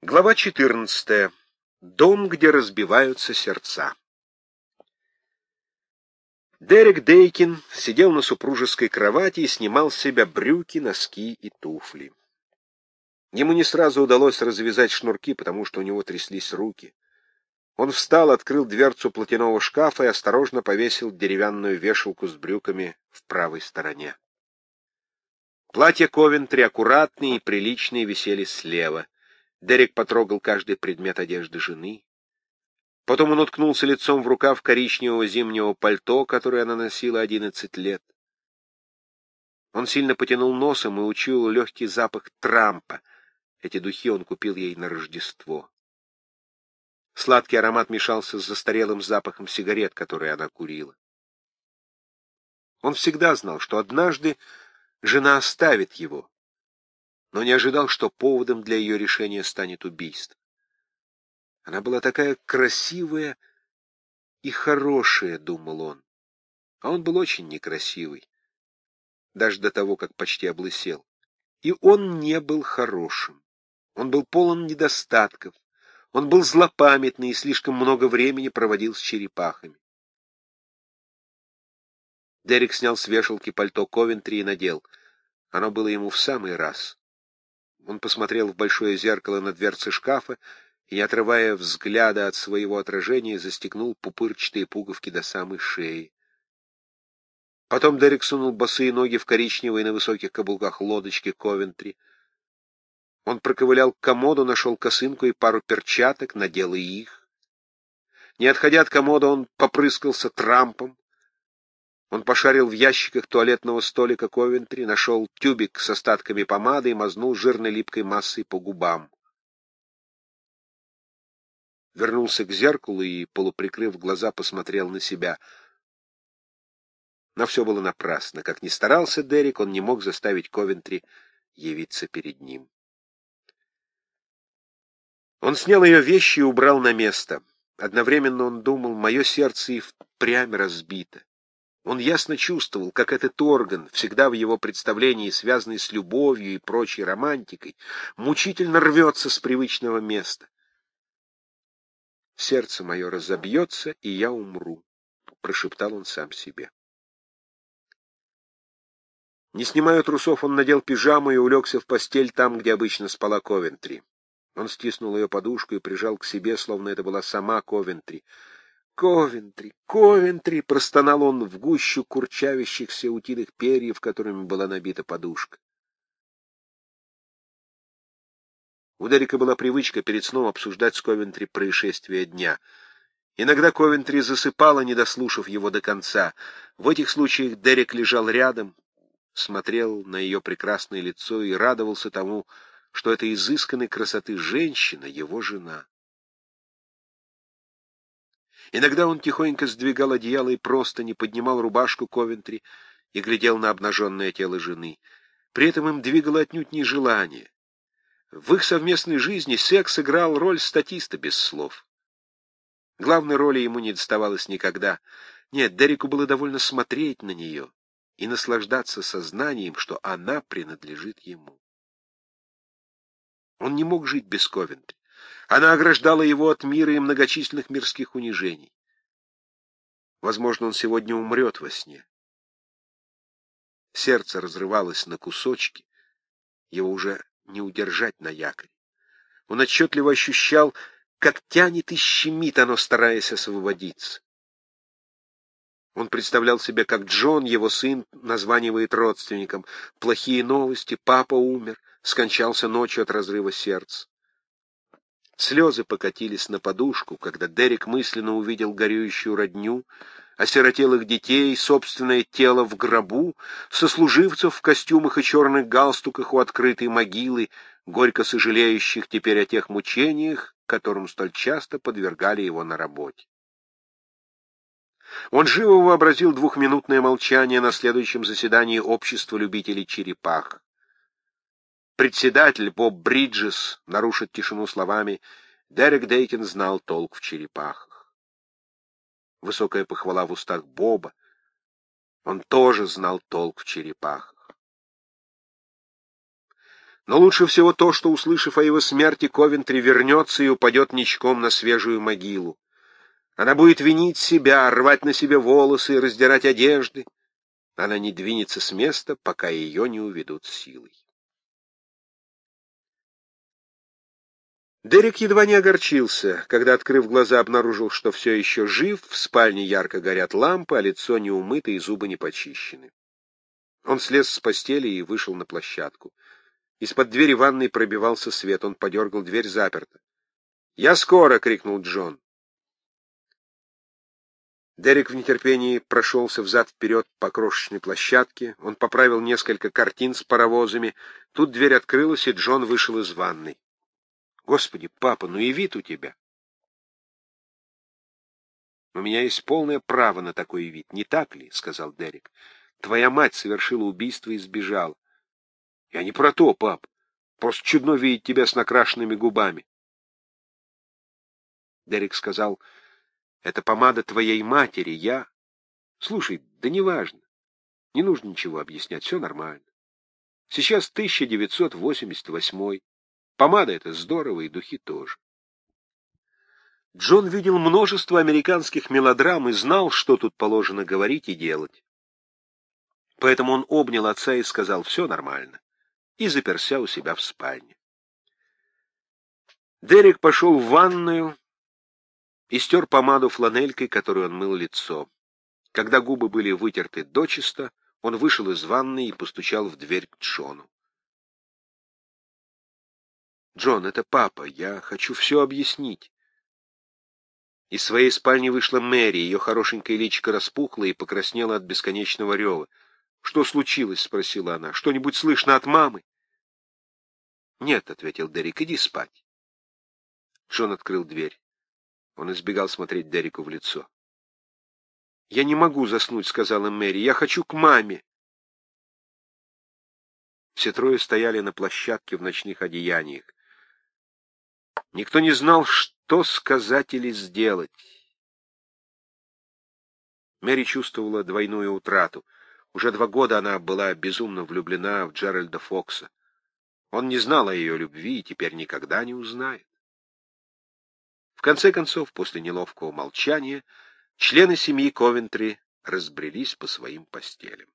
Глава 14. Дом, где разбиваются сердца. Дерек Дейкин сидел на супружеской кровати и снимал с себя брюки, носки и туфли. Ему не сразу удалось развязать шнурки, потому что у него тряслись руки. Он встал, открыл дверцу платяного шкафа и осторожно повесил деревянную вешалку с брюками в правой стороне. Платья Ковентри аккуратные и приличные висели слева — Дерек потрогал каждый предмет одежды жены. Потом он уткнулся лицом в рукав коричневого зимнего пальто, которое она носила одиннадцать лет. Он сильно потянул носом и учуял легкий запах трампа. Эти духи он купил ей на Рождество. Сладкий аромат мешался с застарелым запахом сигарет, которые она курила. Он всегда знал, что однажды жена оставит его, но не ожидал, что поводом для ее решения станет убийство. Она была такая красивая и хорошая, — думал он. А он был очень некрасивый, даже до того, как почти облысел. И он не был хорошим. Он был полон недостатков. Он был злопамятный и слишком много времени проводил с черепахами. Дерек снял с вешалки пальто Ковентри и надел. Оно было ему в самый раз. Он посмотрел в большое зеркало на дверце шкафа и, не отрывая взгляда от своего отражения, застегнул пупырчатые пуговки до самой шеи. Потом Дерек сунул босые ноги в коричневые на высоких каблуках лодочки Ковентри. Он проковылял к комоду, нашел косынку и пару перчаток, надел и их. Не отходя от комода, он попрыскался трампом, он пошарил в ящиках туалетного столика Ковентри, нашел тюбик с остатками помады и мазнул жирной липкой массой по губам. Вернулся к зеркалу и, полуприкрыв глаза, посмотрел на себя. Но все было напрасно. Как ни старался Дерек, он не мог заставить Ковентри явиться перед ним. Он снял ее вещи и убрал на место. Одновременно он думал, мое сердце и впрямь разбито. Он ясно чувствовал, как этот орган, всегда в его представлении связанный с любовью и прочей романтикой, мучительно рвется с привычного места. «Сердце мое разобьется, и я умру», — прошептал он сам себе. Не снимая трусов, он надел пижаму и улегся в постель там, где обычно спала Ковентри. Он стиснул ее подушку и прижал к себе, словно это была сама Ковентри — Ковентри, Ковентри, простонал он в гущу курчавящихся утиных перьев, которыми была набита подушка. У Дерека была привычка перед сном обсуждать с Ковентри происшествия дня. Иногда Ковентри засыпала, не дослушав его до конца. В этих случаях Дерек лежал рядом, смотрел на ее прекрасное лицо и радовался тому, что эта изысканной красоты женщина — его жена. Иногда он тихонько сдвигал одеяло и просто не поднимал рубашку Ковентри и глядел на обнаженное тело жены. При этом им двигало отнюдь не желание. В их совместной жизни секс играл роль статиста без слов. Главной роли ему не доставалось никогда. Нет, Дереку было довольно смотреть на нее и наслаждаться сознанием, что она принадлежит ему. Он не мог жить без Ковентри. Она ограждала его от мира и многочисленных мирских унижений. Возможно, он сегодня умрет во сне. Сердце разрывалось на кусочки, его уже не удержать на якоре. Он отчетливо ощущал, как тянет и щемит оно, стараясь освободиться. Он представлял себе, как Джон, его сын, названивает родственникам. Плохие новости, папа умер, скончался ночью от разрыва сердца. Слезы покатились на подушку, когда Дерек мысленно увидел горюющую родню, осиротелых детей, собственное тело в гробу, сослуживцев в костюмах и черных галстуках у открытой могилы, горько сожалеющих теперь о тех мучениях, которым столь часто подвергали его на работе. Он живо вообразил двухминутное молчание на следующем заседании Общества любителей черепах. Председатель Боб Бриджес нарушит тишину словами «Дерек Дейкин знал толк в черепахах». Высокая похвала в устах Боба. Он тоже знал толк в черепахах. Но лучше всего то, что, услышав о его смерти, Ковентри вернется и упадет ничком на свежую могилу. Она будет винить себя, рвать на себе волосы и раздирать одежды. Она не двинется с места, пока ее не уведут силой. Дерек едва не огорчился, когда, открыв глаза, обнаружил, что все еще жив, в спальне ярко горят лампы, а лицо не умыто и зубы не почищены. Он слез с постели и вышел на площадку. Из-под двери ванной пробивался свет. Он подергал, дверь заперта. «Я скоро!» — крикнул Джон. Дерек в нетерпении прошелся взад-вперед по крошечной площадке. Он поправил несколько картин с паровозами. Тут дверь открылась, и Джон вышел из ванной. «Господи, папа, ну и вид у тебя!» «У меня есть полное право на такой вид, не так ли?» — сказал Дерек. «Твоя мать совершила убийство и сбежала. Я не про то, пап. Просто чудно видеть тебя с накрашенными губами. Дерек сказал, это помада твоей матери, я... Слушай, да неважно. Не нужно ничего объяснять, все нормально. Сейчас 1988 Помада — это здорово, и духи тоже. Джон видел множество американских мелодрам и знал, что тут положено говорить и делать. Поэтому он обнял отца и сказал, все нормально и заперся у себя в спальне. Дерек пошел в ванную и стер помаду фланелькой, которой он мыл лицо. Когда губы были вытерты дочисто, он вышел из ванной и постучал в дверь к Джону. «Джон, это папа, я хочу все объяснить». Из своей спальни вышла Мэри, ее хорошенькое личико распухло и покраснело от бесконечного рева. «Что случилось?» — спросила она. «Что-нибудь слышно от мамы?» «Нет», — ответил Дерек, — «иди спать». Джон открыл дверь. Он избегал смотреть Дереку в лицо. «Я не могу заснуть», — сказала Мэри. «Я хочу к маме». Все трое стояли на площадке в ночных одеяниях. Никто не знал, что сказать или сделать. Мэри чувствовала двойную утрату. Уже два года она была безумно влюблена в Джеральда Фокса. Он не знал о ее любви и теперь никогда не узнает. В конце концов, после неловкого молчания, члены семьи Ковентри разбрелись по своим постелям.